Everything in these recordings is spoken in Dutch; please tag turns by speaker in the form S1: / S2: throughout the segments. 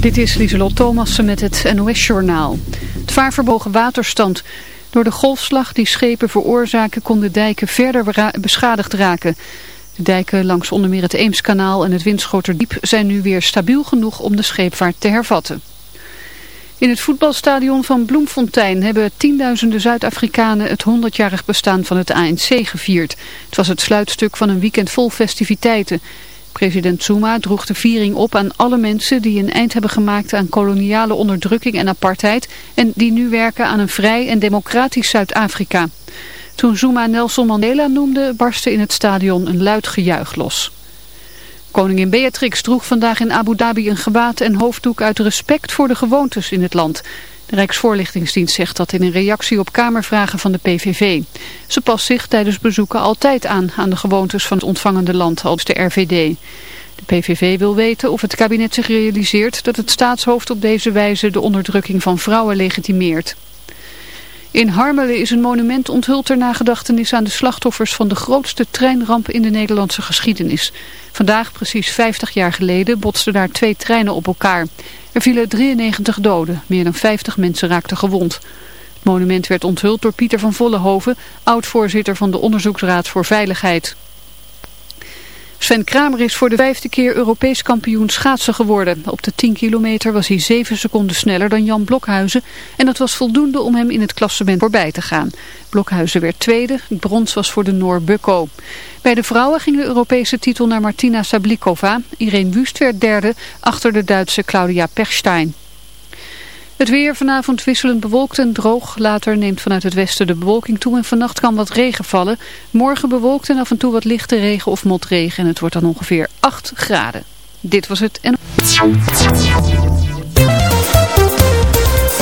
S1: Dit is Lieselot Thomassen met het NOS-journaal. Het vaarverbogen waterstand. Door de golfslag die schepen veroorzaken kon de dijken verder beschadigd raken. De dijken langs onder meer het Eemskanaal en het Winschoterdiep zijn nu weer stabiel genoeg om de scheepvaart te hervatten. In het voetbalstadion van Bloemfontein hebben tienduizenden Zuid-Afrikanen het 100-jarig bestaan van het ANC gevierd. Het was het sluitstuk van een weekend vol festiviteiten. President Zuma droeg de viering op aan alle mensen die een eind hebben gemaakt aan koloniale onderdrukking en apartheid en die nu werken aan een vrij en democratisch Zuid-Afrika. Toen Zuma Nelson Mandela noemde, barstte in het stadion een luid gejuich los. Koningin Beatrix droeg vandaag in Abu Dhabi een gewaad en hoofddoek uit respect voor de gewoontes in het land. De Rijksvoorlichtingsdienst zegt dat in een reactie op kamervragen van de PVV. Ze past zich tijdens bezoeken altijd aan aan de gewoontes van het ontvangende land als de RVD. De PVV wil weten of het kabinet zich realiseert dat het staatshoofd op deze wijze de onderdrukking van vrouwen legitimeert. In Harmelen is een monument onthuld ter nagedachtenis aan de slachtoffers van de grootste treinramp in de Nederlandse geschiedenis. Vandaag, precies 50 jaar geleden, botsten daar twee treinen op elkaar. Er vielen 93 doden, meer dan 50 mensen raakten gewond. Het monument werd onthuld door Pieter van Vollenhoven, oud-voorzitter van de Onderzoeksraad voor Veiligheid. Sven Kramer is voor de vijfde keer Europees kampioen schaatsen geworden. Op de 10 kilometer was hij 7 seconden sneller dan Jan Blokhuizen en dat was voldoende om hem in het klassement voorbij te gaan. Blokhuizen werd tweede, brons was voor de Noor Bukko. Bij de vrouwen ging de Europese titel naar Martina Sablikova. Irene Wust werd derde achter de Duitse Claudia Pechstein. Het weer vanavond wisselend bewolkt en droog. Later neemt vanuit het westen de bewolking toe en vannacht kan wat regen vallen. Morgen bewolkt en af en toe wat lichte regen of motregen. En het wordt dan ongeveer 8 graden. Dit was het en...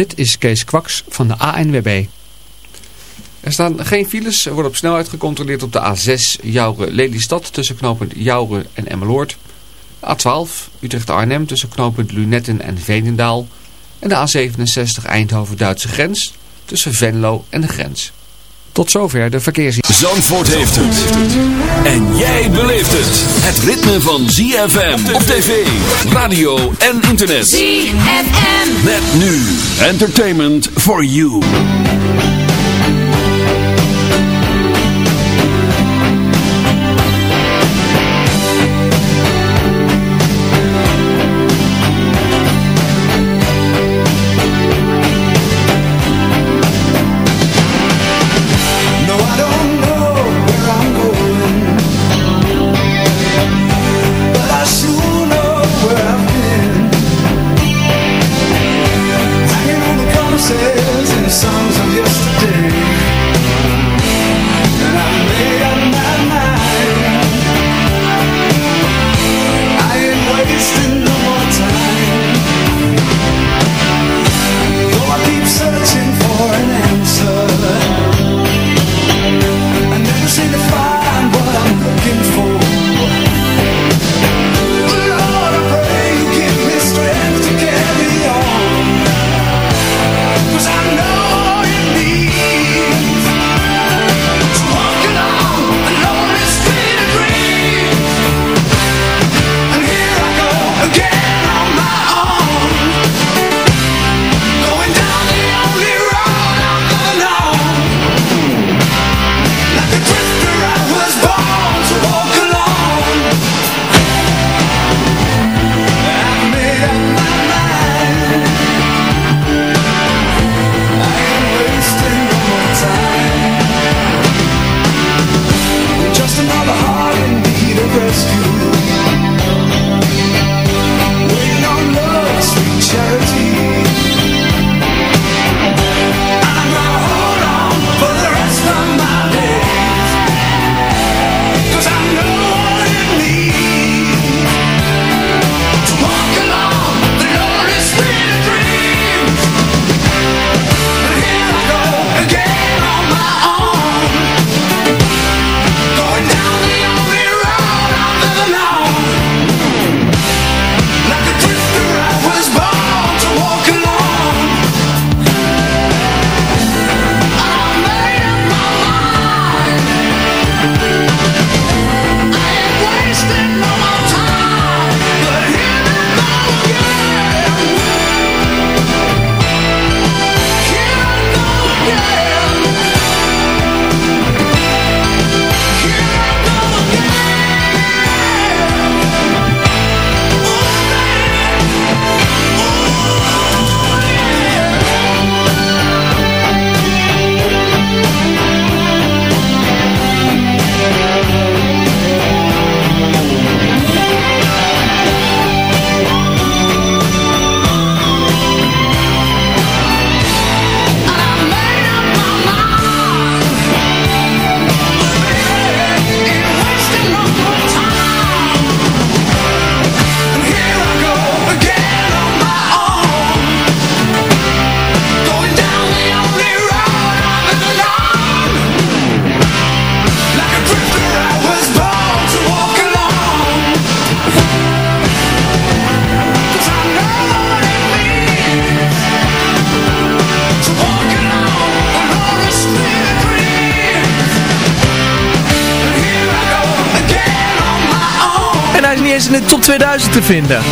S2: Dit is Kees Kwaks van de ANWB. Er staan geen files. Er wordt op snelheid gecontroleerd op de A6 Jouren-Lelystad tussen knooppunt Jouren en Emmeloord. A12 Utrecht-Arnhem tussen knooppunt Lunetten en Veenendaal. En de A67 Eindhoven-Duitse grens tussen Venlo en de grens. Tot zover de verkeersin.
S3: Zandvoort heeft het. En jij beleeft het. Het ritme van ZFM op tv, radio en internet.
S4: ZFM.
S3: Met nu entertainment for you.
S5: Vinden.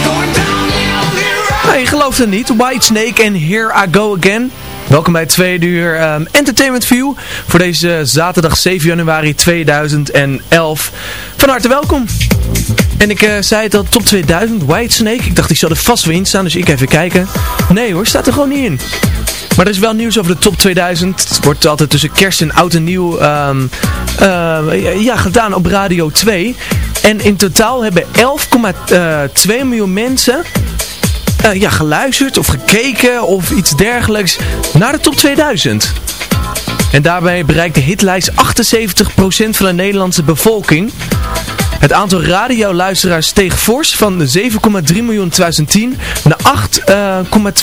S5: Nee, je gelooft het niet. White Snake en Here I Go Again. Welkom bij het tweede uur ehm, Entertainment View voor deze zaterdag 7 januari 2011. Van harte welkom. En ik eh, zei het al, top 2000, White Snake. Ik dacht, die zou er vast wel in staan, dus ik even kijken. Nee hoor, staat er gewoon niet in. Maar er is wel nieuws over de top 2000. Het wordt altijd tussen kerst en oud en nieuw ehm, eh, ja, gedaan op Radio 2. En in totaal hebben 11,2 miljoen mensen uh, ja, geluisterd of gekeken of iets dergelijks naar de top 2000. En daarbij bereikt de hitlijst 78% van de Nederlandse bevolking. Het aantal radioluisteraars steeg fors van 7,3 miljoen in 2010 naar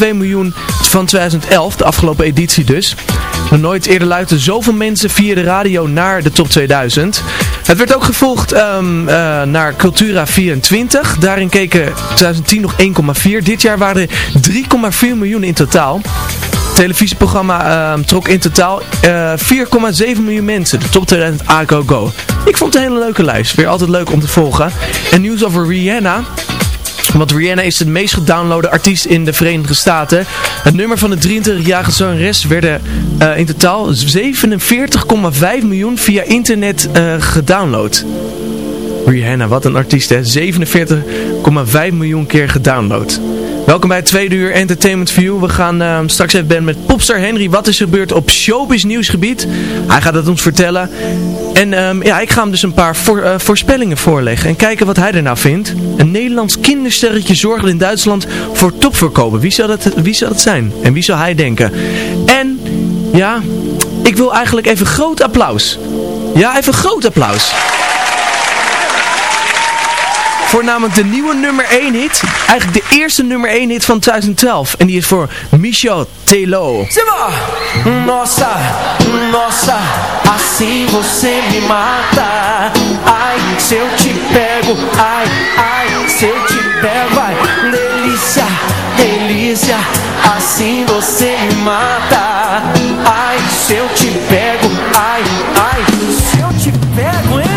S5: 8,2 miljoen van 2011, de afgelopen editie dus. Nog nooit eerder luisterden zoveel mensen via de radio naar de top 2000. Het werd ook gevolgd um, uh, naar Cultura 24. Daarin keken 2010 nog 1,4. Dit jaar waren er 3,4 miljoen in totaal televisieprogramma uh, trok in totaal uh, eh, 4,7 miljoen mensen. De top 2000 A Go. Ik vond het een hele leuke lijst. Weer altijd leuk om te volgen. En nieuws over Rihanna. Want Rihanna is de meest gedownloade artiest in de Verenigde Staten. Het nummer van de 23-jarige zangeres werden uh, in totaal 47,5 miljoen via internet uh, gedownload. Rihanna, wat een artiest hè. 47,5 miljoen keer gedownload. Welkom bij het tweede uur Entertainment View. We gaan uh, straks even ben met popstar Henry. Wat is gebeurd op showbiz nieuwsgebied? Hij gaat het ons vertellen. En um, ja, ik ga hem dus een paar uh, voorspellingen voorleggen. En kijken wat hij er nou vindt. Een Nederlands kindersterretje zorgt in Duitsland voor topverkopen. Wie zou, dat, wie zou dat zijn? En wie zou hij denken? En ja, ik wil eigenlijk even groot applaus. Ja, even groot applaus. Voor namelijk de nieuwe nummer 1 hit. Eigenlijk de eerste nummer 1 hit van 2012. En die is voor Michel Telo.
S6: Simba! Nossa, nossa, assim você me mata. Ai, se eu te pego, ai, ai, se eu te pego, ai, delícia, delícia, assim você me mata. Ai, se eu te pego, ai, ai, se eu te pego?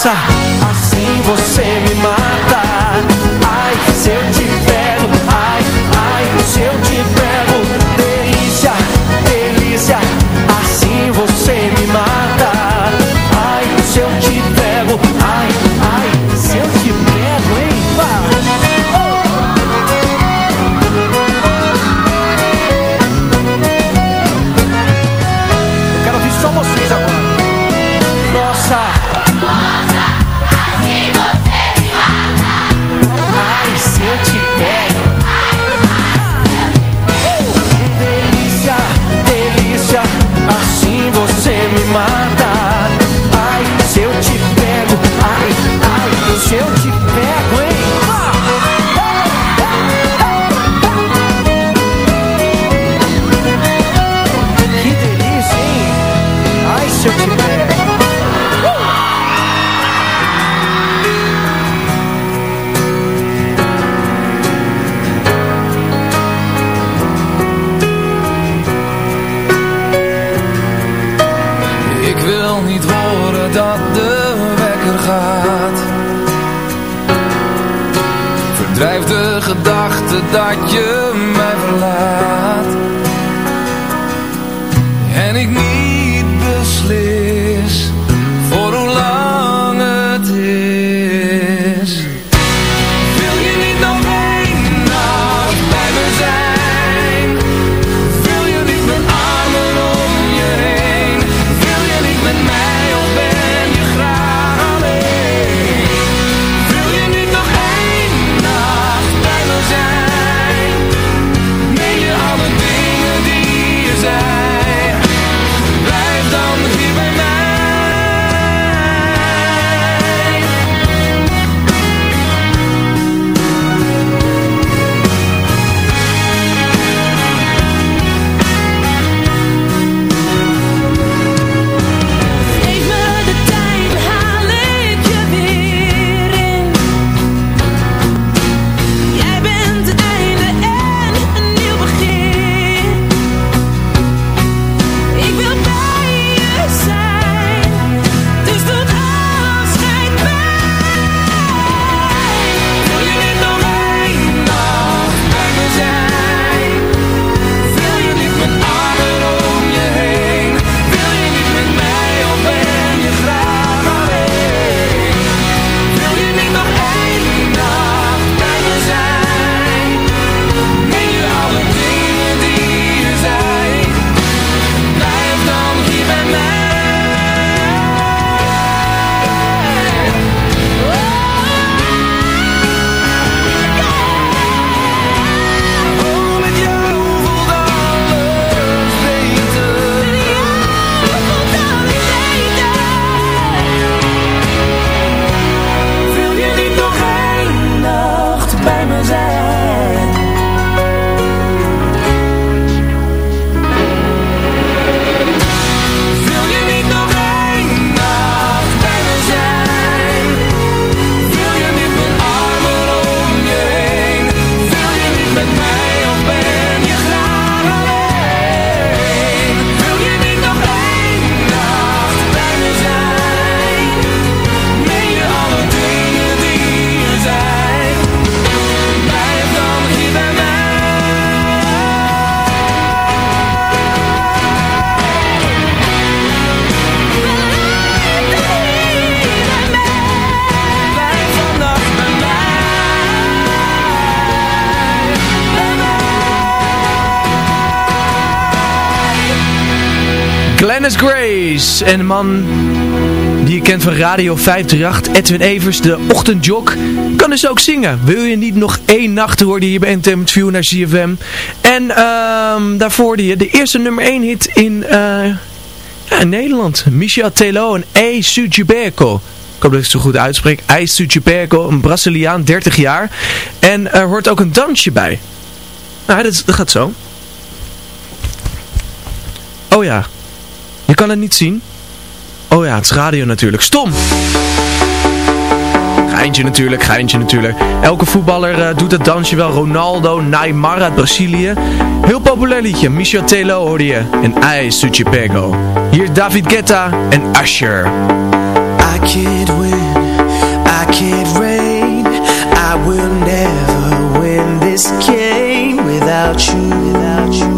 S7: dançar.
S5: Glennis Grace en de man die je kent van Radio 538, Edwin Evers, de ochtendjok, kan dus ook zingen. Wil je niet nog één nacht horen hier bij Entertainment View naar CFM? En ehm daarvoor die, de eerste nummer 1 hit in, eh, ja, Nederland. Michel Telo en A. Sujiberco. Ik hoop dat ik het zo goed uitspreek. A. Sujiberco, een Braziliaan, 30 jaar. En er hoort ook een dansje bij. Nou, dat gaat zo. Oh ja, je kan het niet zien. Oh ja, het is radio natuurlijk. Stom! Geintje natuurlijk, geintje natuurlijk. Elke voetballer eh, doet het dansje wel. Ronaldo, Neymar uit Brazilië. Heel populair liedje. Michel Telo hoorde je. En I, Suchipego. Hier David Guetta en Usher.
S8: I can't win, I can't reign I will never win this game without you Without you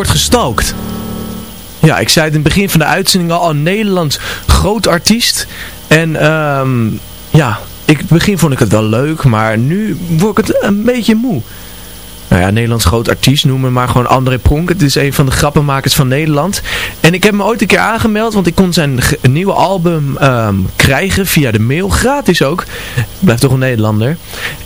S8: you
S5: Ik word gestalkt. Ja, ik zei het in het begin van de uitzending al, Nederlands groot artiest. En ehm ja, ik, begin vond ik het wel leuk, maar nu word ik het een beetje moe. Nou ja, Nederlands groot artiest, noem me maar gewoon André Pronk. Het is een van de grappenmakers van Nederland. En ik heb me ooit een keer aangemeld, want ik kon zijn nieuwe album ehm, krijgen via de mail. Gratis ook. Blijft toch een Nederlander.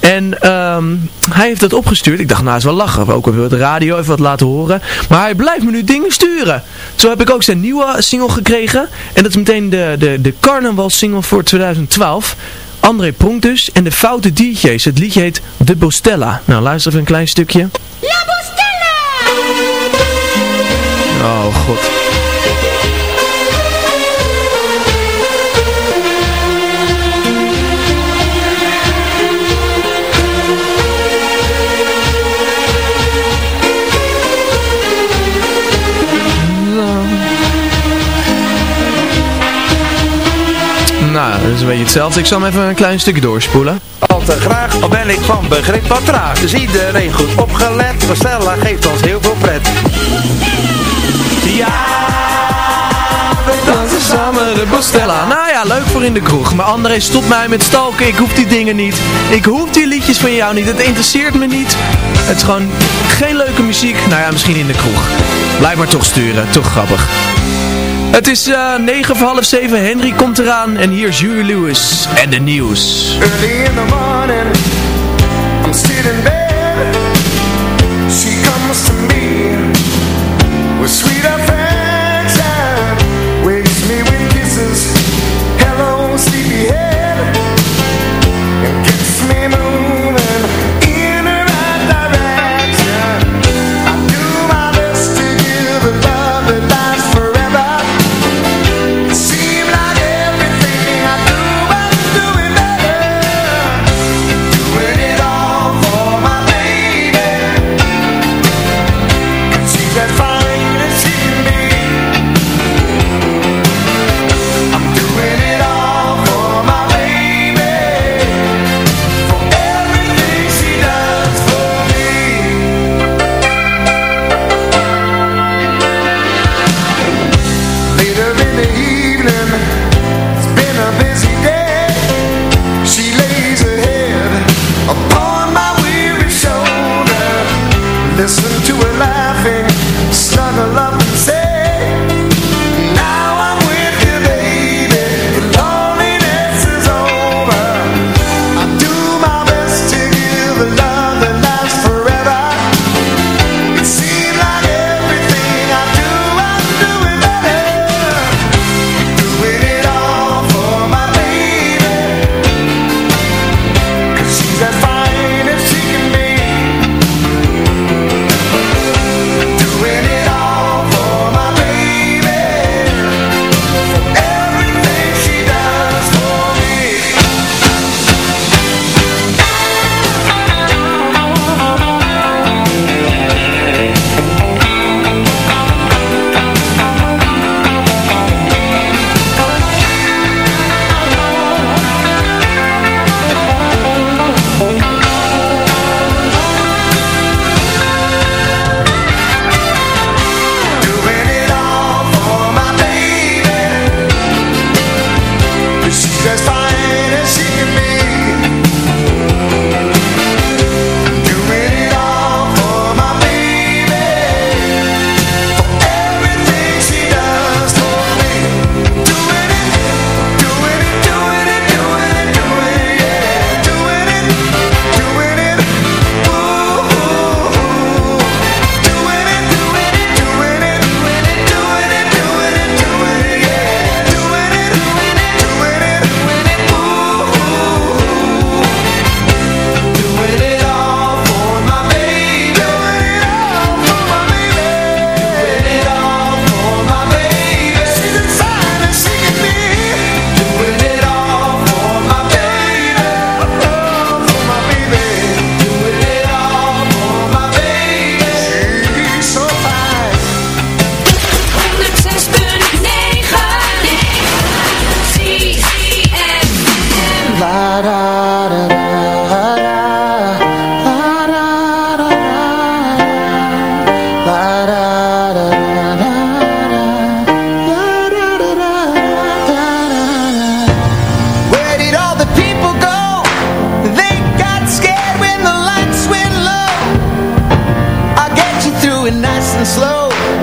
S5: En ehm, hij heeft dat opgestuurd. Ik dacht, nou is wel lachen. Ook wel de radio even wat laten horen. Maar hij blijft me nu dingen sturen. Zo heb ik ook zijn nieuwe single gekregen. En dat is meteen de, de, de carnaval single voor 2012. André Pronk dus. En de foute DJ's. Het liedje heet De Bostella. Nou, luister even een klein stukje.
S4: La Bostella!
S5: Oh, god. Dat is een beetje hetzelfde. Ik zal hem even een klein stukje doorspoelen.
S9: Al te graag, al ben ik van begrip wat traag. Dus iedereen goed opgelet, maar Stella geeft ons heel veel pret. Ja, we dansen
S5: samen de Bostella. Nou ja, leuk voor in de kroeg. Maar André, stop mij met stalken. Ik hoef die dingen niet. Ik hoef die liedjes van jou niet. Het interesseert me niet. Het is gewoon geen leuke muziek. Nou ja, misschien in de kroeg. Blijf maar toch sturen. Toch grappig. Het is eh 9 voor half 7. Henry komt eraan. En hier is Julie Lewis en de nieuws.
S7: Early in the morning, I'm still in bed.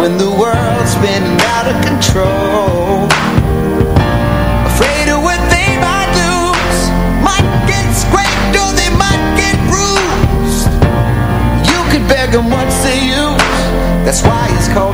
S10: when the world's spinning out of control. Afraid of what they might lose. Might get scraped or they might get bruised. You could beg them what's the use. That's why it's
S5: called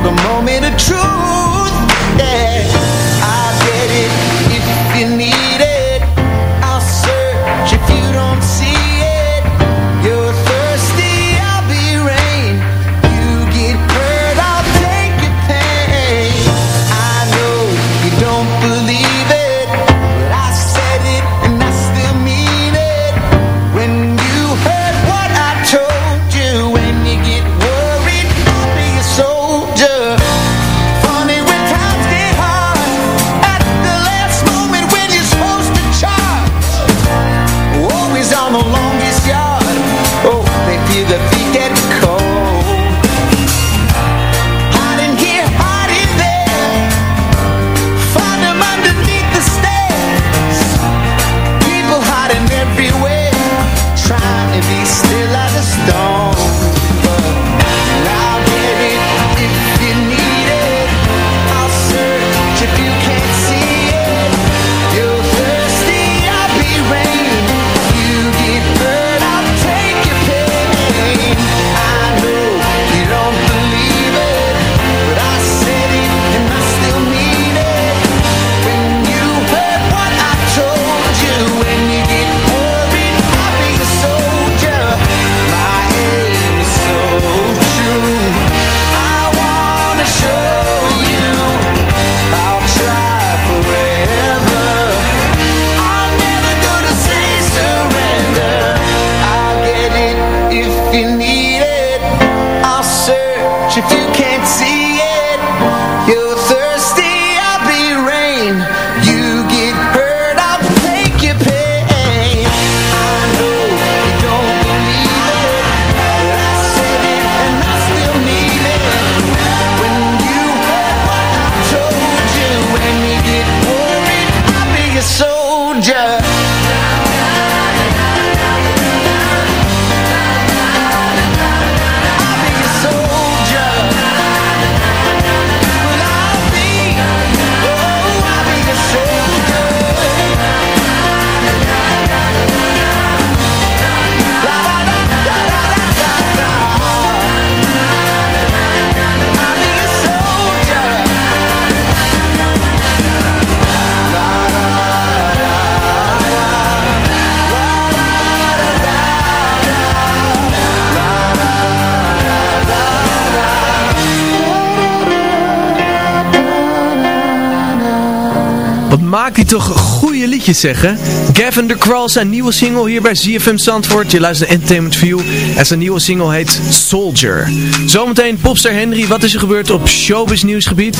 S5: maakt hij toch goede liedjes zeggen. Gavin de Crawl zijn nieuwe single hier bij ZFM Zandvoort. Je luistert naar Entertainment View en zijn nieuwe single heet Soldier. Zometeen popster Henry, wat is er gebeurd op showbiz nieuwsgebied?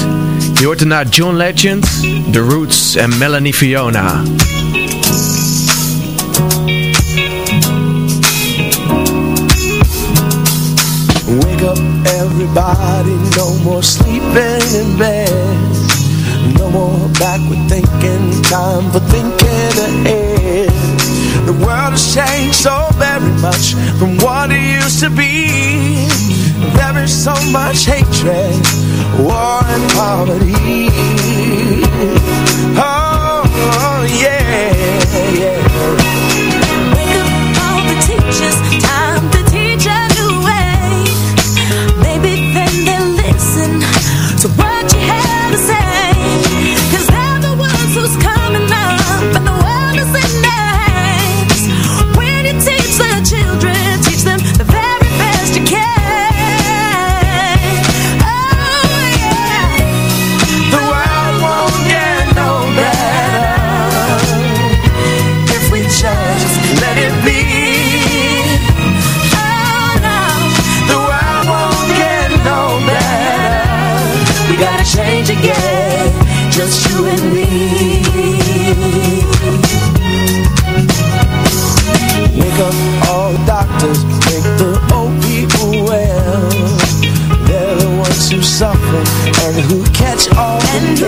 S5: Je hoort erna John Legend, The Roots en Melanie Fiona.
S8: Wake up everybody, no more sleeping in bed No more backward thinking, time for thinking ahead. The world has changed so very much from what it used to be. There is so much hatred, war and poverty. Oh, yeah, yeah.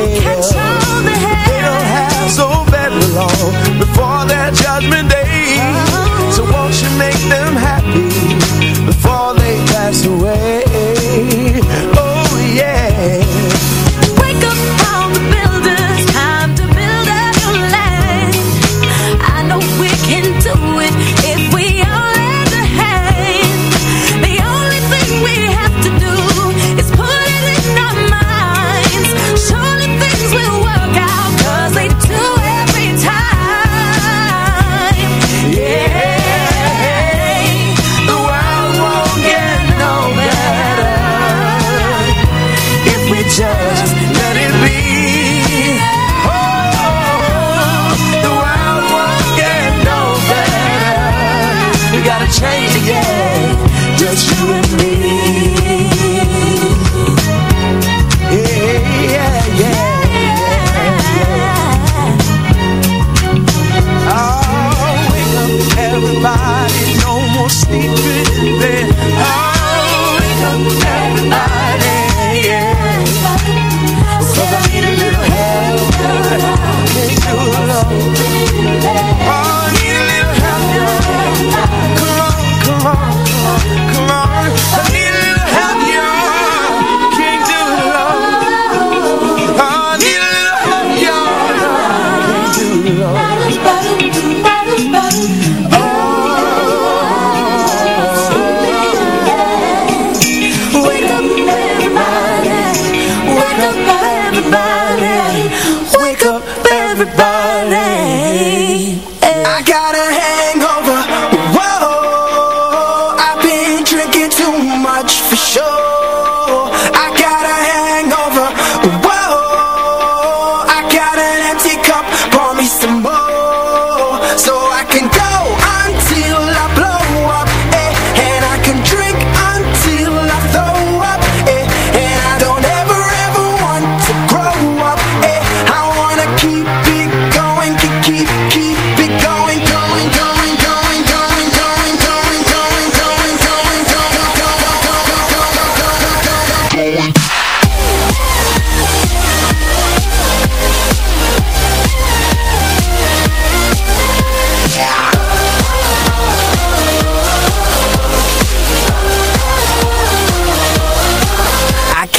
S8: okay Let it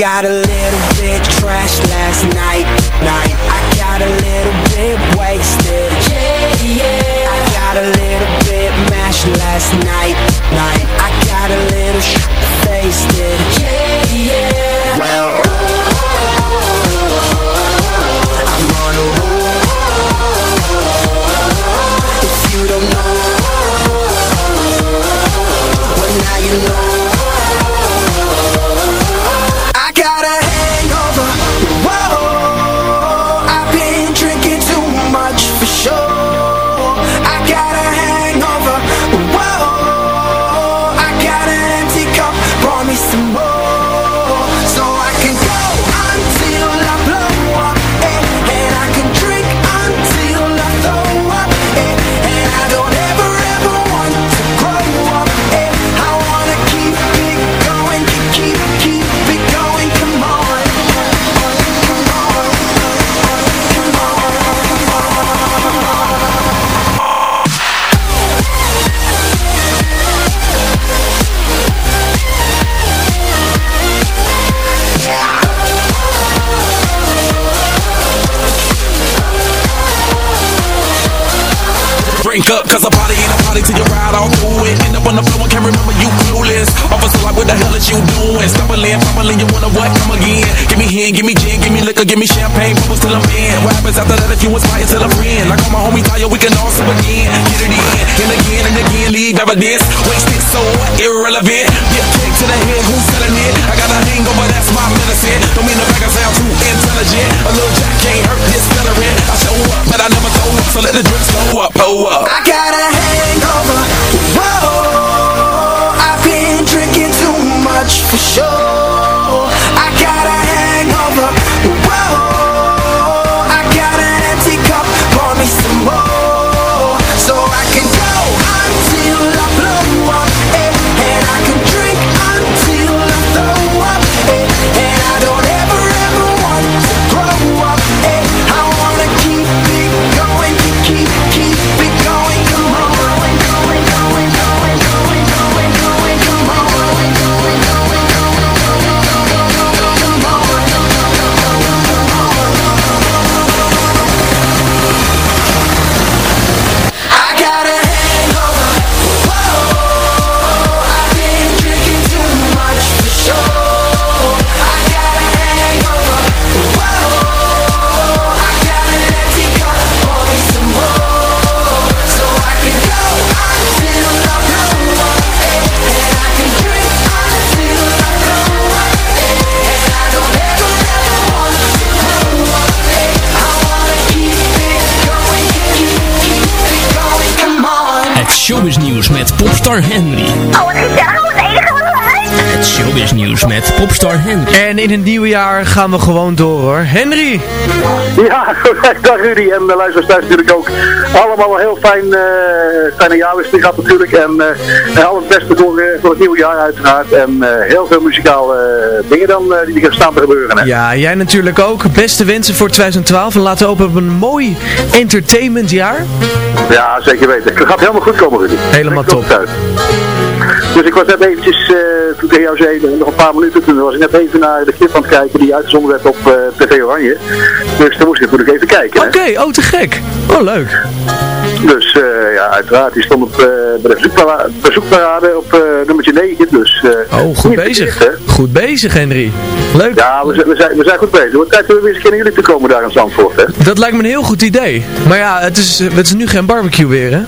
S8: got a little bit trash last night, night. I got a little bit wasted. Yeah, yeah. I got a little bit mashed last night, night. I got a little up,
S11: cause a party ain't a party till you ride all through it. End up on the floor and can't remember you clueless. Officer, like, what the hell is you doing? Stumbling, fumbling, you wanna what? Come again. Give me hand, give me gin, give me liquor, give me champagne, bubbles till I'm in. What happens after that if you inspire till a friend? Like all my homies tell we can all sip again. Get it in, and again and again, leave evidence. Wasted so irrelevant. Get kicked to the head, who's selling it? I got a hangover, that's my medicine. Don't mean the back I sound too intelligent. A little jack can't hurt this veteran. I show up, but I never throw up, so let the drink slow up, pull up.
S8: I got a hangover. Whoa, much for sure.
S12: Showbiznieuws met popstar Henry.
S13: Oh, wat gezellig. Oh, het enige wat.
S12: Het showbiznieuws met popstar Henry.
S5: En in het nieuwe jaar gaan we gewoon door hoor. Henry!
S14: Ja, dag Rudy en de luisteraars thuis natuurlijk ook. Allemaal een heel fijn, eh fijne jaarwisseling gehad natuurlijk. En eh, al het beste voor, eh, voor het nieuwe jaar uiteraard. En eh, heel veel muzikale eh, dingen dan eh, die er staan te gebeuren. Hè.
S5: Ja, jij natuurlijk ook. Beste wensen voor 2012. En laten we hopen op een mooi entertainmentjaar.
S14: Ja, zeker weten. Het gaat helemaal goed komen Rudy.
S5: Helemaal
S14: uit. Dus ik was net eventjes, eh, toen tegen jou zei, nog een paar minuten, toen was ik net even naar de clip aan het kijken die uitgezonden werd op eh, TV Oranje. Dus daar moest ik natuurlijk even kijken.
S5: Oké, oh te gek. Oh leuk.
S14: Dus eh, ja, Ja, uiteraard. Die stond op, eh, bij de bezoekparade, op eh, nummertje 9. Dus, eh,
S5: Oh, goed bezig. Goed bezig, Henry. Leuk.
S14: Ja, we zijn, we, zijn, we zijn goed bezig. Wat tijd we weer eens een keer naar jullie te komen daar in Zandvoort, hè?
S5: Dat lijkt me een heel goed idee. Maar ja, het is, het is nu geen barbecue weer, hè?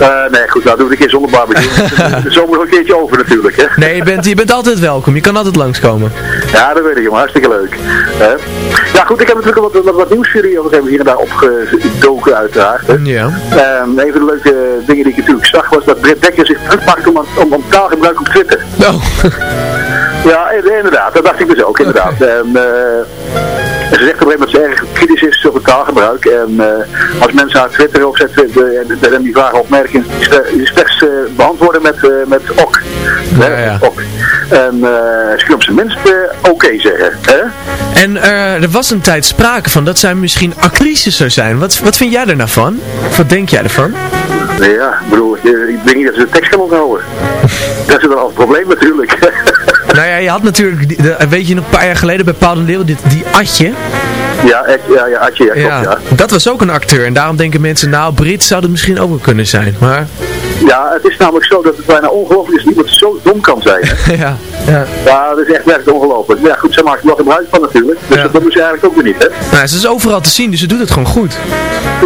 S14: Eh, nee, goed, nou doen we het een keer zonder barbecue. de zomer nog een keertje over natuurlijk, hè?
S5: Nee, je bent, je bent altijd welkom. Je kan altijd langskomen.
S14: Ja, dat weet ik, jongen. Hartstikke leuk. Ja, goed, ik heb natuurlijk wat, wat, wat nieuws voor jullie. hebben hier en daar opgedoken, uiteraard. Hè?
S5: Ja.
S14: Ehm, een van de leuke dingen die ik natuurlijk zag was dat Britt Dekker zich maakt om, om, om taalgebruik op Twitter.
S5: Oh.
S14: Ja, in- inderdaad. Dat dacht ik dus ook, inderdaad. En, eh, en ze zegt op een dat ze erg kritisch is over taalgebruik. En eh, als mensen haar Twitter opzetten de, en, en die vragen opmerkingen, die sle- die slechts eh, beantwoorden met, eh, met ok.
S5: Ja.
S14: ok. En ze kunnen op zijn minst oké zeggen. Hè?
S5: En er was een tijd sprake van dat zij misschien actrice zou zijn. Wat, wat vind jij er nou van? Wat denk jij ervan?
S14: Ja, ik bedoel, ik denk niet dat ze de tekst kan onthouden. dat is wel het probleem natuurlijk.
S5: Nou ja, je had natuurlijk, de- weet je nog een paar jaar geleden bij Paul de Leeuw, dit, die Atje.
S14: ja, echt, ja, ja, Adje, ja, klopt, ja.
S5: dat was ook een acteur. En daarom denken mensen, nou, Brit zou het misschien ook wel kunnen zijn. Maar,
S14: Ja, het is namelijk zo dat het bijna ongelooflijk is dat iemand zo dom kan zijn. Hè?
S5: ja, ja.
S14: Ja, dat is echt werkelijk ongelooflijk. Maar ja, goed, zij maakt er wel gebruik van natuurlijk. Dus dat doen ze eigenlijk ook weer niet, hè?
S5: Nou, ze is overal te zien, dus ze doet het gewoon goed.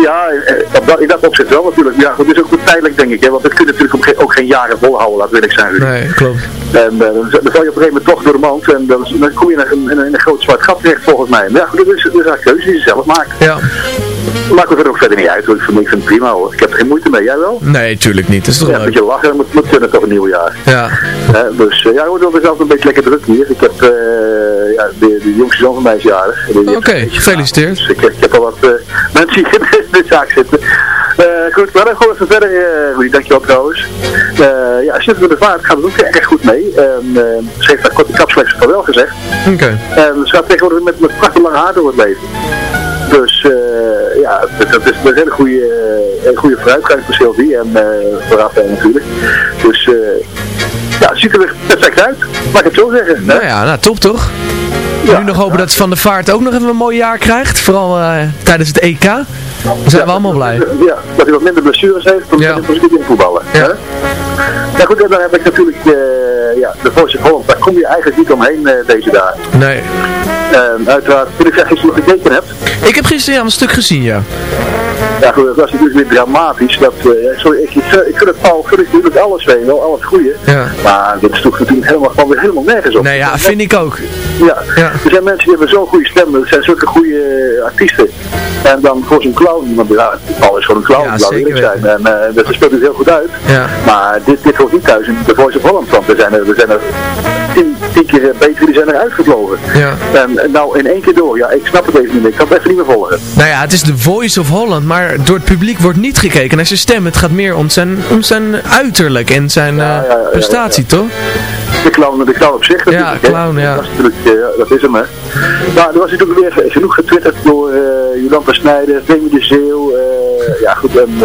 S14: Ja, eh, op dat, in dat opzicht wel natuurlijk. Ja, goed, het is ook tijdelijk, denk ik, hè? Want het kun je natuurlijk ook geen, ook geen jaren volhouden, laat wil ik zijn. Ruud.
S5: Nee, klopt.
S14: En eh, dan, val je op een gegeven moment toch door de mand en dan, dan kom je in een, in een, in een groot zwart gat terecht, volgens mij. Maar ja, goed, dat is, dat is haar keuze die ze zelf maakt.
S5: Ja.
S14: Maakt me er ook verder niet uit, hoor. Ik vind, het prima, hoor. Ik heb er geen moeite mee. Jij wel?
S5: Nee, tuurlijk niet. Dat is toch
S14: Ja, een
S5: leuk.
S14: beetje lachen, moet, moet kunnen toch een nieuw jaar.
S5: Ja.
S14: Dus eh, ja, het wordt zelf een beetje lekker druk hier. Ik heb, eh, ja, de, de jongste zoon van mij is jarig.
S5: Oké,
S14: een
S5: gefeliciteerd.
S14: Dus ik, heb- ik heb al wat eh, mensen hier in de zaak zitten. Eh, goed, maar dan gewoon even verder, uh, dankjewel trouwens. Eh ja, zitten we de vaart gaat het ook erg goed mee. Eh, ze heeft daar korte kapsels van wel gezegd.
S5: Oké.
S14: En ze gaat tegenwoordig met, met prachtig lang haar door het leven. Dus eh, ja, dat, is een hele goede, eh, een goede vooruitgang voor Sylvie en eh voor Rafael natuurlijk. Dus eh ja, het ziet er perfect uit, mag ik het zo zeggen.
S5: Nou ja, nou top toch? nu nog hopen dat Van der Vaart ook nog even een mooi jaar krijgt. Vooral tijdens het EK. Dan zijn we allemaal blij.
S14: Ja, dat hij wat minder blessures heeft, dan
S5: Ja.
S14: hij in voetballen. Ja. Ja goed, en dan heb ik natuurlijk eh, ja, de Voice of Holland. Daar kom je eigenlijk niet omheen eh, deze dagen.
S5: Nee.
S14: En uiteraard, toen ik zeg gisteren nog gekeken heb,
S5: Ik heb gisteren ja, een stuk gezien, ja.
S14: Ja goed, dat was natuurlijk weer dramatisch. Dat, eh, sorry, ik, ik, ik gun het Paul, natuurlijk alles mee, wel al het goede.
S5: Ja.
S14: Maar dit is toch natuurlijk helemaal, gewoon weer helemaal nergens op.
S5: Nee, ja, vind ik ook.
S14: Ja.
S5: Ja.
S14: er zijn mensen die hebben zo'n goede stem, er zijn zulke goede eh, artiesten. En dan gewoon zo'n clown, want ja, Paul is gewoon een clown,
S5: Ja,
S14: laat
S5: zeker
S14: zijn. En eh, dat speelt dus heel goed uit.
S5: Ja.
S14: Maar dit, dit hoort niet thuis in de Voice of Holland, want er zijn er, er, zijn er tien, tien keer beter, die zijn er uitgevlogen.
S5: Ja.
S14: En, en nou in één keer door, ja, ik snap het even niet meer, ik kan het even niet meer volgen.
S5: Nou ja, het is de Voice of Holland, maar door het publiek wordt niet gekeken naar zijn stem. Het gaat meer om zijn, om zijn uiterlijk en zijn eh,
S14: ja, ja,
S5: prestatie, toch?
S14: De clown, de clown op zich.
S5: Ja, clown, ja.
S14: Dat is natuurlijk, eh, dat is hem hè. Maar er was natuurlijk weer genoeg getwitterd door uh, Jolanta Snijder, Demi de Zeeuw. eh, ja goed, en uh,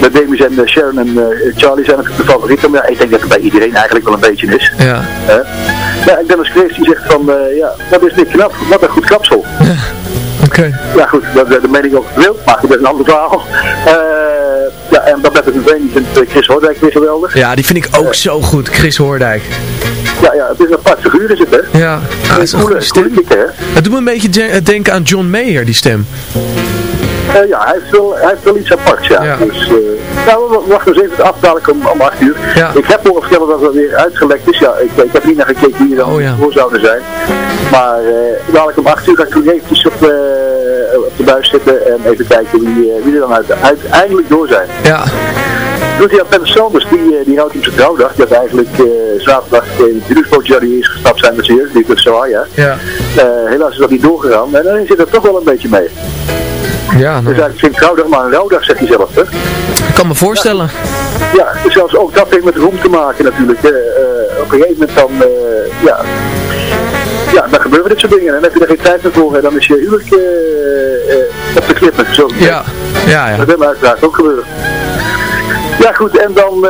S14: de Demi en uh, Sharon en uh, Charlie zijn natuurlijk de favorieten. Maar ja, ik denk dat het bij iedereen eigenlijk wel een beetje is.
S5: Ja.
S14: Ja, ik Dennis Krees die zegt van, ja, dat is niet knap, wat een goed kapsel. Ja goed, dat de mening ook wil, maar goed, dat is een ander verhaal. Ja, en dat met het een vindt Chris Hoordijk weer geweldig.
S5: Ja, die vind ik ook zo goed, Chris Hoordijk.
S14: Ja, ja, het is een apart figuur is het, hè?
S5: Ja, ah, is een goede stem.
S14: Kikker, hè?
S5: Het doet me een beetje denken aan John Mayer, die stem.
S14: Uh, ja, hij heeft, wel, hij heeft wel iets aparts, ja. ja. Dus, uh, nou, we wachten eens even af, dadelijk om, om 8 uur.
S5: Ja.
S14: Ik heb horen vertellen dat het weer uitgelekt is. Ja, ik, ik heb niet naar gekeken wie er dan
S5: oh, ja.
S14: voor zouden zijn. Maar uh, dadelijk om 8 uur ga ik toen eventjes op, op de buis zitten en even kijken wie, wie er dan uit, uiteindelijk door zijn.
S5: Ja.
S14: Doet hij aan Ben Sanders, die, die houdt hem zijn trouwdag. Dat eigenlijk zaterdag in huwelijksbootje die is gestapt zijn met zijn jeugd, die zo ja.
S5: ja.
S14: helaas is dat niet doorgegaan. En dan zit er toch wel een beetje mee.
S5: Ja, nou.
S14: Dus eigenlijk vind ik trouwdag maar een rouwdag, zegt hij zelf. Hè?
S5: Ik kan me voorstellen.
S14: Ja, ja zelfs ook dat heeft met roem te maken natuurlijk. Uh, op een gegeven moment dan, uh, ja, ja, dan gebeuren dit soort dingen. En dan heb je er geen tijd meer voor dan is je huwelijk uh, op de klippen. Zo.
S5: Ja, ja, ja.
S14: Dat wil uiteraard ook gebeuren. Ja goed, en dan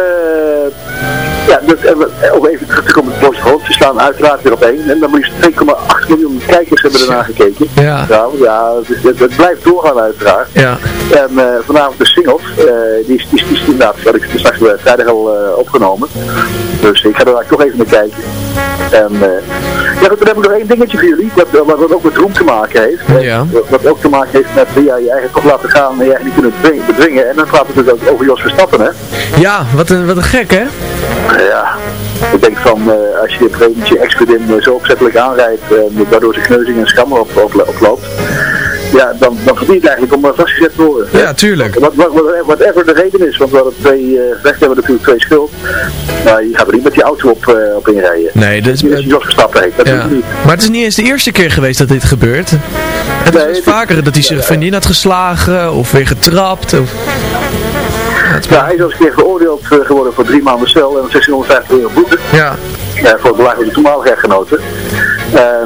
S14: Ja, dat, en we- om even terug te komen op het Boys Hoofd, ze staan uiteraard weer op één. En dan moet je 2,8 miljoen kijkers hebben ernaar gekeken.
S5: Ja.
S14: Nou, ja, het, het- het blijft doorgaan uiteraard.
S5: Ja.
S14: En eh, vanavond de singles, eh, die, is, die, is, die is inderdaad, had ik straks eh, vrijdag al eh, opgenomen. Dus ik ga er eigenlijk toch even naar kijken. En eh, ja, goed, dan heb ik nog één dingetje voor jullie, wat, ook met roem te maken heeft.
S5: Ja.
S14: Wat, ook te maken heeft met ja, je eigen toch laten gaan en je eigen niet kunnen bedwingen. bedwingen. En dan gaat het natuurlijk ook over Jos Verstappen, hè.
S5: Ja, wat een, wat een gek hè?
S14: Ja, ik denk van eh, als je op een gegeven moment je ex-vriendin eh, zo opzettelijk aanrijdt en waardoor ze kneuzing en schammer op, op, oploopt, ja, dan, dan verdient het eigenlijk om eh, vastgezet te worden.
S5: Ja, tuurlijk.
S14: Wat, wat, wat, whatever de reden is, want we hadden twee, eh recht hebben natuurlijk twee schuld, maar je gaat er niet met die auto op, eh, op inrijden.
S5: Nee, dat is...
S14: Als je Jos Verstappen heet, dat
S5: Ja.
S14: doe je niet.
S5: Maar het is niet eens de eerste keer geweest dat dit gebeurt. Het is
S14: Nee, het-
S5: vaker dat hij zijn vriendin had geslagen of weer getrapt. Of...
S14: Ja, hij is al eens een keer veroordeeld eh, geworden voor drie maanden cel en 1650 euro boete.
S5: Ja.
S14: eh, voor het belang van de toenmalige echtgenoten.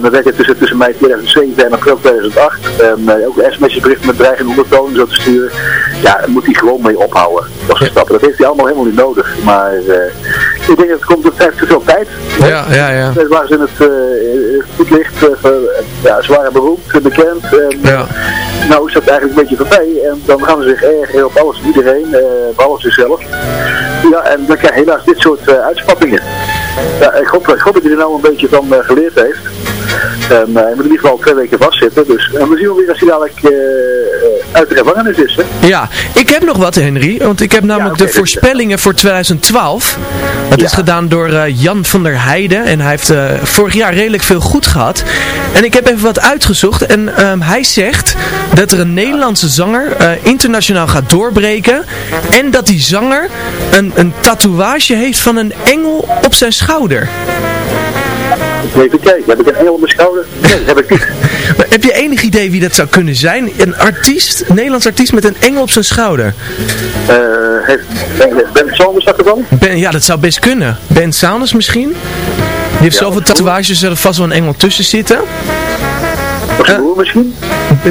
S14: Dan werd hij tussen, tussen mei 2007 en april 2008 en eh, ook sms'berichten met dreigende ondertonen zo te sturen. Ja, moet hij gewoon mee ophouden. Dat, is stappen. dat heeft hij allemaal helemaal niet nodig. Maar eh, ik denk dat het komt, het heeft te veel tijd.
S5: Ja, ja, ja.
S14: Dat ze in het eh, goed voor, eh, ja, ze waren beroemd, bekend. En,
S5: Ja.
S14: Nou is dat eigenlijk een beetje voorbij en dan gaan ze zich ergeren op alles en iedereen, eh behalve zichzelf. Ja, en dan krijg je helaas dit soort uitspattingen. Ja, ik hoop, ik hoop dat hij er nou een beetje van eh, geleerd heeft. Eh, hij moet in ieder geval twee weken vastzitten. Dus we zien wel weer als hij dadelijk eh, eh, uit de gevangenis is. Hè?
S5: Ja, ik heb nog wat Henry, want ik heb namelijk de
S14: dus-
S5: voorspellingen voor 2012. Dat is gedaan door Jan van der Heijden en hij heeft vorig jaar redelijk veel goed gehad. En ik heb even wat uitgezocht en ehm, hij zegt dat er een Nederlandse zanger internationaal gaat doorbreken. En dat die zanger een, een tatoeage heeft van een engel op zijn schouder.
S14: Kijken, heb ik een engel op mijn schouder? Nee, dat heb ik niet.
S5: Maar heb je enig idee wie dat zou kunnen zijn? Een artiest, een Nederlands artiest met een engel op zijn schouder.
S14: Eh, heeft heeft Ben Sanders dat ervan?
S5: Ben, ja, dat zou best kunnen. Ben Saunders misschien? Die heeft zoveel tatoeages, er vast wel een engel tussen zitten.
S14: Of zijn broer misschien?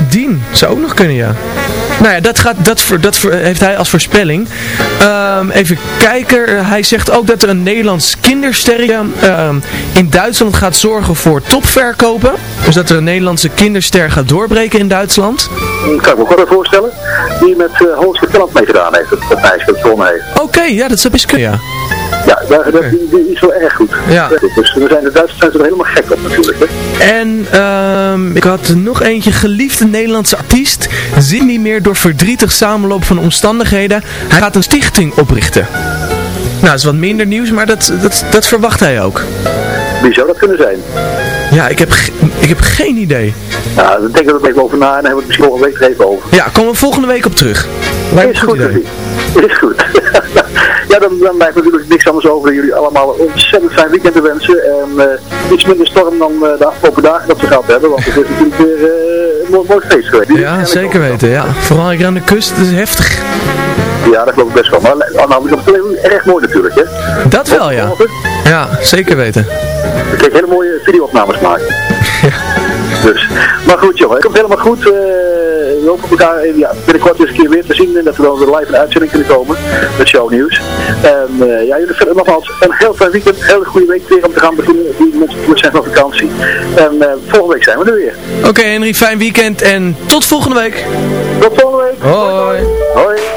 S5: Dien, zou ook nog kunnen, ja. Nou ja, dat, gaat, dat, voor, dat voor, heeft hij als voorspelling. Ehm, even kijken. Hij zegt ook dat er een Nederlands kindersterretje ehm, in Duitsland gaat zorgen voor topverkopen. Dus dat er een Nederlandse kinderster gaat doorbreken in Duitsland.
S14: Dat kan ik me ook wel even voorstellen. Die met uh, Hollands Talent meegedaan heeft, dat, meisje dat gewonnen heeft.
S5: Oké, ja, dat zou best kunnen, ja.
S14: Ja, dat, dat, die, die is wel erg goed.
S5: Ja.
S14: Dus we zijn de Duitsers zijn er helemaal gek op natuurlijk. Hè?
S5: En ehm, ik had nog eentje. Geliefde Nederlandse artiest zit niet meer door verdrietig samenloop van omstandigheden. Hij gaat een stichting oprichten. Nou, dat is wat minder nieuws, maar dat, dat, dat verwacht hij ook.
S14: Wie zou dat kunnen zijn?
S5: Ja, ik heb, ik heb geen idee.
S14: Nou, dan denk ik er even over na en dan hebben we het misschien volgende week er even over.
S5: Ja, komen we volgende week op terug.
S14: Is goed,
S5: idee.
S14: Sophie. Is goed. Ja, dan, dan blijft natuurlijk niks anders over jullie allemaal een ontzettend fijn weekend te wensen. En eh, iets minder storm dan eh, de afgelopen dagen dat we gehad hebben. Want het is natuurlijk weer eh, een mooi, mooi feest geweest.
S5: Ja, zeker weten. Ja. Vooral hier aan de kust, dat is heftig.
S14: Ja, dat geloof ik best wel. Maar andere kant is het erg mooi natuurlijk, hè?
S5: Dat wel, ja. Ja, zeker weten.
S14: Ik kreeg hele mooie video-opnames maken. Dus, maar goed jongen, het komt helemaal goed. We hopen elkaar eh, ja, binnenkort eens een keer weer te zien en dat we dan weer live in de uitzending kunnen komen met shownieuws. En eh, ja, jullie verder nogmaals een heel fijn weekend, een hele goede week weer om te gaan beginnen. Die mensen zijn van vakantie. En eh, volgende week zijn we er weer.
S5: Oké Henry, fijn weekend en tot volgende week.
S14: Tot volgende week.
S5: Hoi.
S14: Hoi.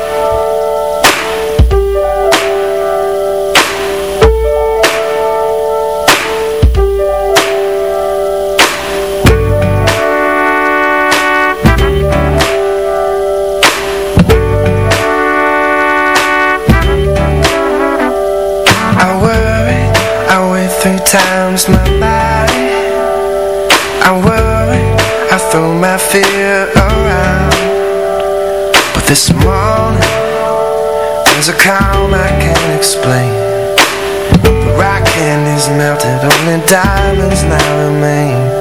S7: Three times my body. I worry, I throw my fear around. But this morning, there's a calm I can't explain. The rock candy's melted, only diamonds now remain.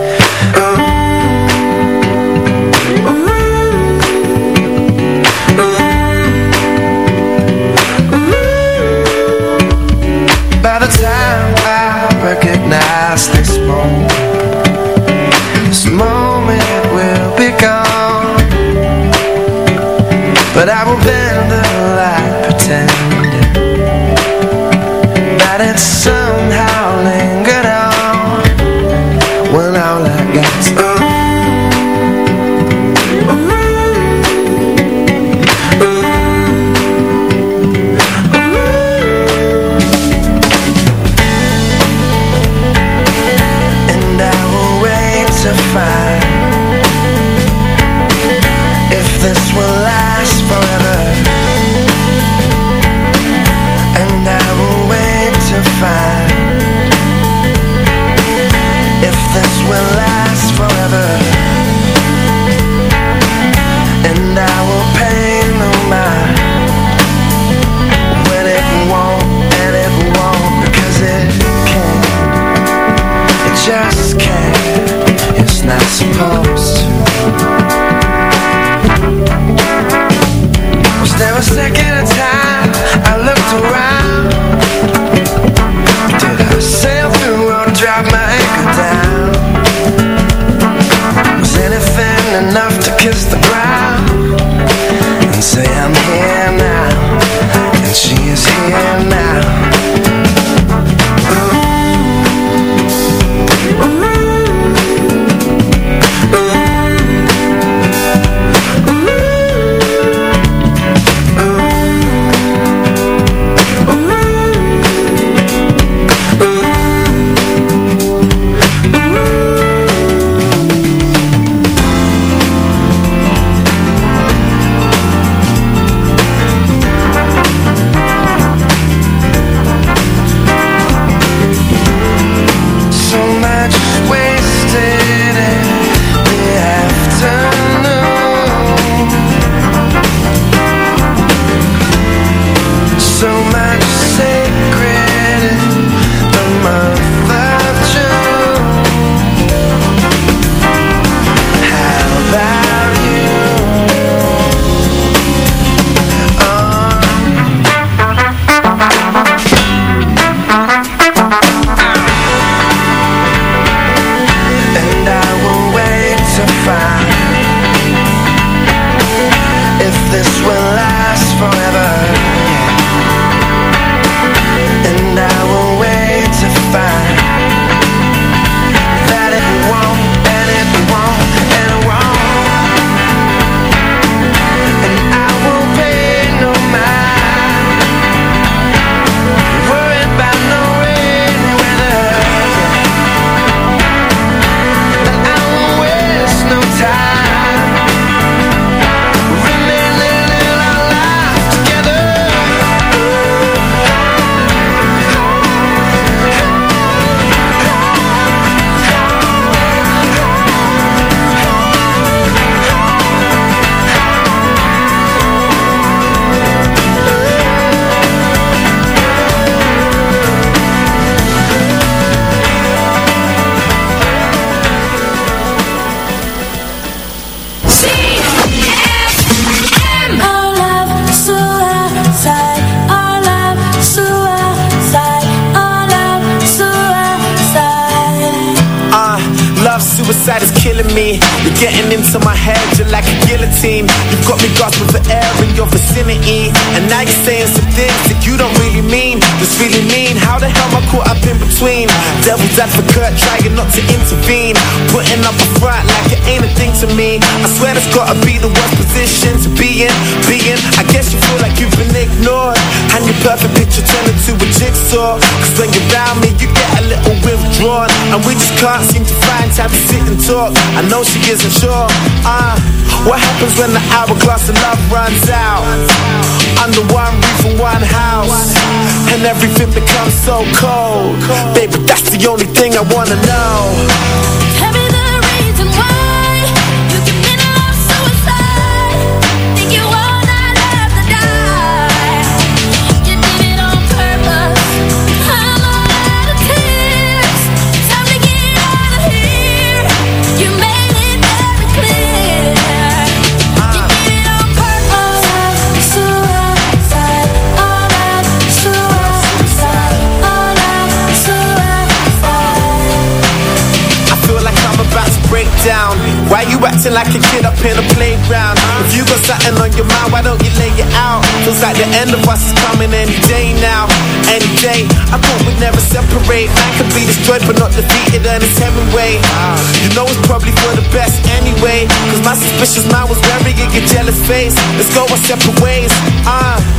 S7: By the time recognize this moment. This moment will be gone. But I will bend the light pretending That
S15: it's somehow lingered on. When all I got's
S16: that's when talk, I know she isn't sure uh, What happens when the hourglass of love runs out? Under one roof and one house And everything becomes so cold. Baby, that's the only thing I wanna know. till like a kid up in a playground. If you got something on your mind, why don't you lay it out? Feels like the end of us is coming any day now, any day.
S17: I thought we'd never separate. Man could be destroyed but not defeated, and it's Hemingway. You know it's probably for the best anyway. Cause my suspicious mind was wearing your jealous face. Let's go our separate ways. Uh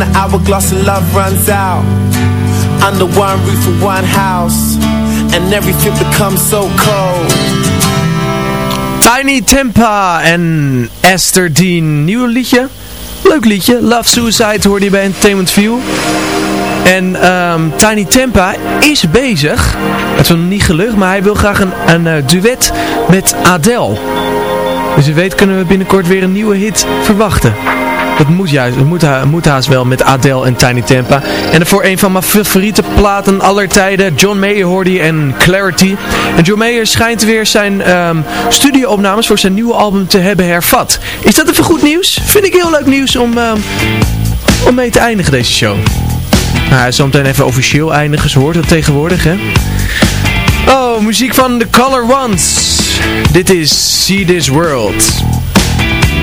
S4: The
S17: hourglass of love runs out? Under one roof and one house, and everything becomes so cold.
S5: Tiny Tempa en Esther Dean. Nieuw liedje. Leuk liedje. Love Suicide hoorde je bij Entertainment View. En ehm, Tiny Tempa is bezig. Het is nog niet gelukt, maar hij wil graag een, een eh, duet met Adele. Dus wie weet kunnen we binnenkort weer een nieuwe hit verwachten. Het moet juist, het moet, moet haast wel met Adele en Tiny Tempa. En voor een van mijn favoriete platen aller tijden, John Mayer hoorde je en Clarity. En John Mayer schijnt weer zijn ehm studioopnames voor zijn nieuwe album te hebben hervat. Is dat even goed nieuws? Vind ik heel leuk nieuws om, ehm, om mee te eindigen deze show. Nou, zometeen even officieel eindigen, ze hoort het tegenwoordig hè. Oh, muziek van The Color Ones. Dit is See This World.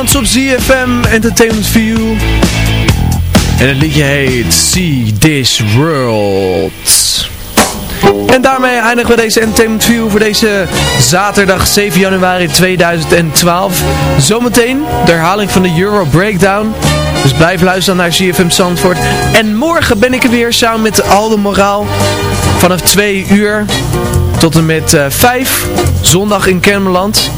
S5: Op ZFM Entertainment View. En het liedje heet See This World. En daarmee eindigen we deze Entertainment View voor deze zaterdag 7 januari 2012. Zometeen de herhaling van de Euro Breakdown. Dus blijf luisteren naar ZFM Zandvoort. En morgen ben ik er weer samen met Alde Moraal. Vanaf 2 uur tot en met uh, 5. Zondag in Kermeland.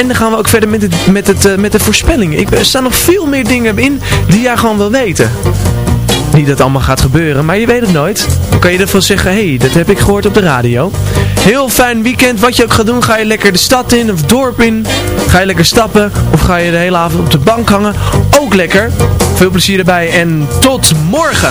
S5: En dan gaan we ook verder met, het, met, het, uh, met de voorspellingen. Ik, er staan nog veel meer dingen in die jij gewoon wil weten. Niet dat het allemaal gaat gebeuren, maar je weet het nooit. Dan kan je ervan zeggen, hé, hey, dat heb ik gehoord op de radio. Heel fijn weekend, wat je ook gaat doen. Ga je lekker de stad in of dorp in. Ga je lekker stappen of ga je de hele avond op de bank hangen. Ook lekker. Veel plezier erbij en tot morgen.